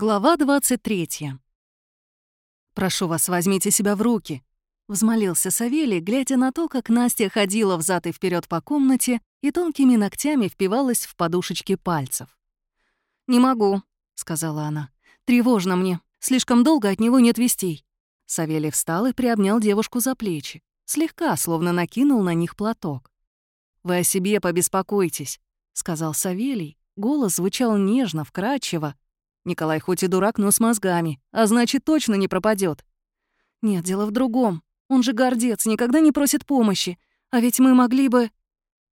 Глава 23. «Прошу вас, возьмите себя в руки», — взмолился Савелий, глядя на то, как Настя ходила взад и вперед по комнате и тонкими ногтями впивалась в подушечки пальцев. «Не могу», — сказала она. «Тревожно мне. Слишком долго от него нет вестей». Савелий встал и приобнял девушку за плечи. Слегка, словно накинул на них платок. «Вы о себе побеспокойтесь», — сказал Савелий. Голос звучал нежно, вкрадчиво, Николай хоть и дурак, но с мозгами, а значит, точно не пропадет. Нет, дело в другом. Он же гордец, никогда не просит помощи. А ведь мы могли бы...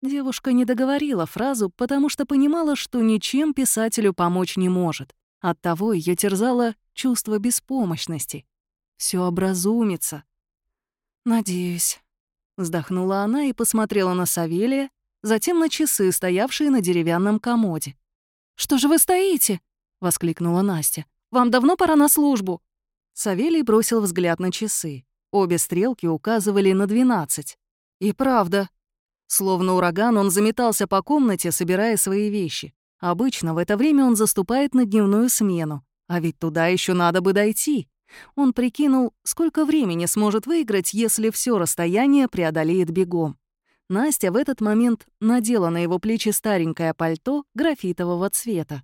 Девушка не договорила фразу, потому что понимала, что ничем писателю помочь не может. Оттого ее терзало чувство беспомощности. Все образумится. «Надеюсь», — вздохнула она и посмотрела на Савелия, затем на часы, стоявшие на деревянном комоде. «Что же вы стоите?» — воскликнула Настя. «Вам давно пора на службу?» Савелий бросил взгляд на часы. Обе стрелки указывали на двенадцать. И правда. Словно ураган, он заметался по комнате, собирая свои вещи. Обычно в это время он заступает на дневную смену. А ведь туда еще надо бы дойти. Он прикинул, сколько времени сможет выиграть, если все расстояние преодолеет бегом. Настя в этот момент надела на его плечи старенькое пальто графитового цвета.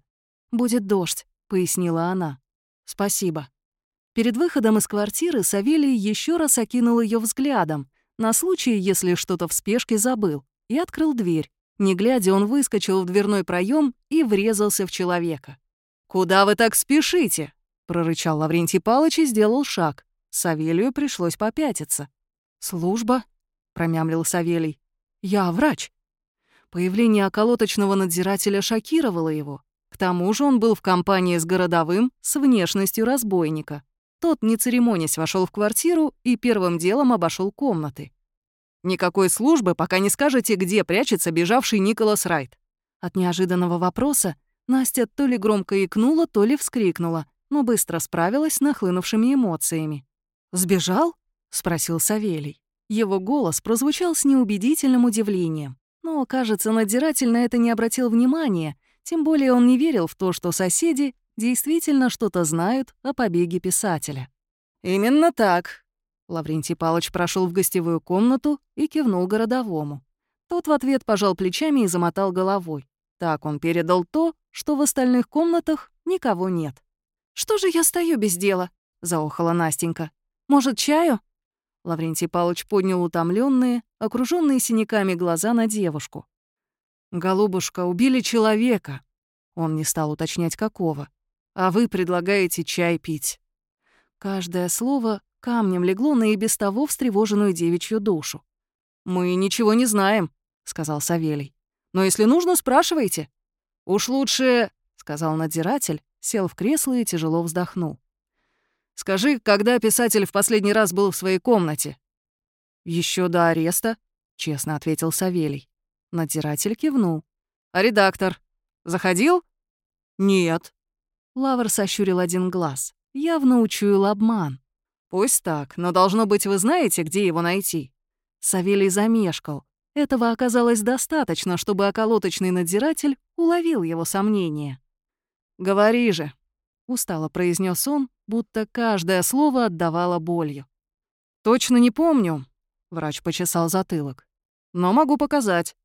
«Будет дождь», — пояснила она. «Спасибо». Перед выходом из квартиры Савелий еще раз окинул ее взглядом, на случай, если что-то в спешке забыл, и открыл дверь. Не глядя, он выскочил в дверной проем и врезался в человека. «Куда вы так спешите?» — прорычал Лаврентий Палыч и сделал шаг. Савелию пришлось попятиться. «Служба?» — промямлил Савелий. «Я врач». Появление околоточного надзирателя шокировало его. Тому же он был в компании с городовым с внешностью разбойника. Тот, не церемонясь, вошел в квартиру и первым делом обошел комнаты. «Никакой службы, пока не скажете, где прячется бежавший Николас Райт». От неожиданного вопроса Настя то ли громко икнула, то ли вскрикнула, но быстро справилась с нахлынувшими эмоциями. «Сбежал?» — спросил Савелий. Его голос прозвучал с неубедительным удивлением. Но, кажется, надзиратель на это не обратил внимания тем более он не верил в то, что соседи действительно что-то знают о побеге писателя. «Именно так», — Лаврентий Палыч прошел в гостевую комнату и кивнул городовому. Тот в ответ пожал плечами и замотал головой. Так он передал то, что в остальных комнатах никого нет. «Что же я стою без дела?» — заохала Настенька. «Может, чаю?» Лаврентий Палыч поднял утомленные, окруженные синяками глаза на девушку. «Голубушка, убили человека». Он не стал уточнять, какого. «А вы предлагаете чай пить». Каждое слово камнем легло на и без того встревоженную девичью душу. «Мы ничего не знаем», — сказал Савелий. «Но если нужно, спрашивайте». «Уж лучше», — сказал надзиратель, сел в кресло и тяжело вздохнул. «Скажи, когда писатель в последний раз был в своей комнате?» Еще до ареста», — честно ответил Савелий. Надзиратель кивнул. «А редактор? Заходил?» «Нет». Лавр сощурил один глаз. Явно учуял обман. «Пусть так, но, должно быть, вы знаете, где его найти?» Савелий замешкал. Этого оказалось достаточно, чтобы околоточный надзиратель уловил его сомнения. «Говори же», — устало произнес он, будто каждое слово отдавало болью. «Точно не помню», — врач почесал затылок. «Но могу показать».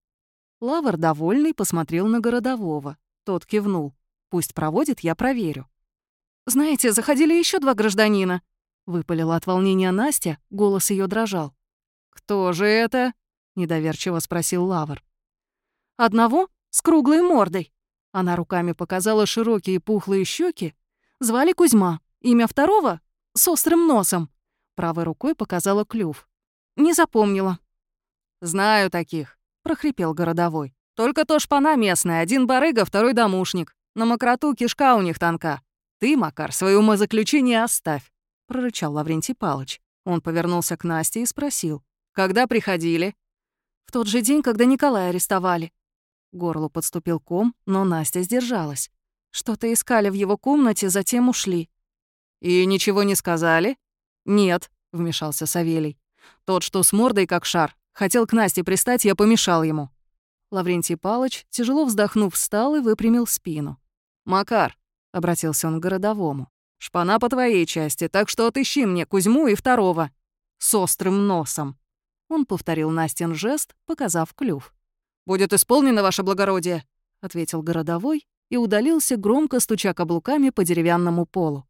Лавр, довольный, посмотрел на городового. Тот кивнул. «Пусть проводит, я проверю». «Знаете, заходили еще два гражданина», — выпалила от волнения Настя, голос ее дрожал. «Кто же это?» — недоверчиво спросил Лавр. «Одного с круглой мордой». Она руками показала широкие пухлые щеки. Звали Кузьма. Имя второго — с острым носом. Правой рукой показала клюв. Не запомнила. «Знаю таких», — прохрипел городовой. «Только то шпана местная, один барыга, второй домушник. На мокроту кишка у них тонка. Ты, Макар, свое умозаключение оставь», — прорычал Лаврентий Палыч. Он повернулся к Насте и спросил. «Когда приходили?» «В тот же день, когда Николая арестовали». Горлу подступил ком, но Настя сдержалась. Что-то искали в его комнате, затем ушли. «И ничего не сказали?» «Нет», — вмешался Савелий. «Тот, что с мордой как шар, Хотел к Насте пристать, я помешал ему». Лаврентий Палыч, тяжело вздохнув, встал и выпрямил спину. «Макар, — обратился он к городовому. «Шпана по твоей части, так что отыщи мне Кузьму и второго. С острым носом». Он повторил Настин жест, показав клюв. «Будет исполнено, ваше благородие», — ответил городовой и удалился, громко стуча каблуками по деревянному полу.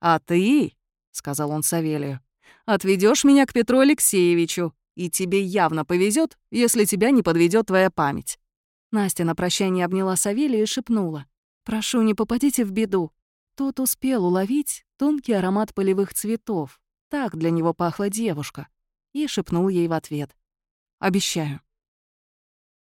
«А ты», — сказал он Савелию, — «отведёшь меня к Петру Алексеевичу, и тебе явно повезет, если тебя не подведет твоя память». Настя на прощание обняла Савелия и шепнула. «Прошу, не попадите в беду». Тот успел уловить тонкий аромат полевых цветов. Так для него пахла девушка. И шепнул ей в ответ. «Обещаю».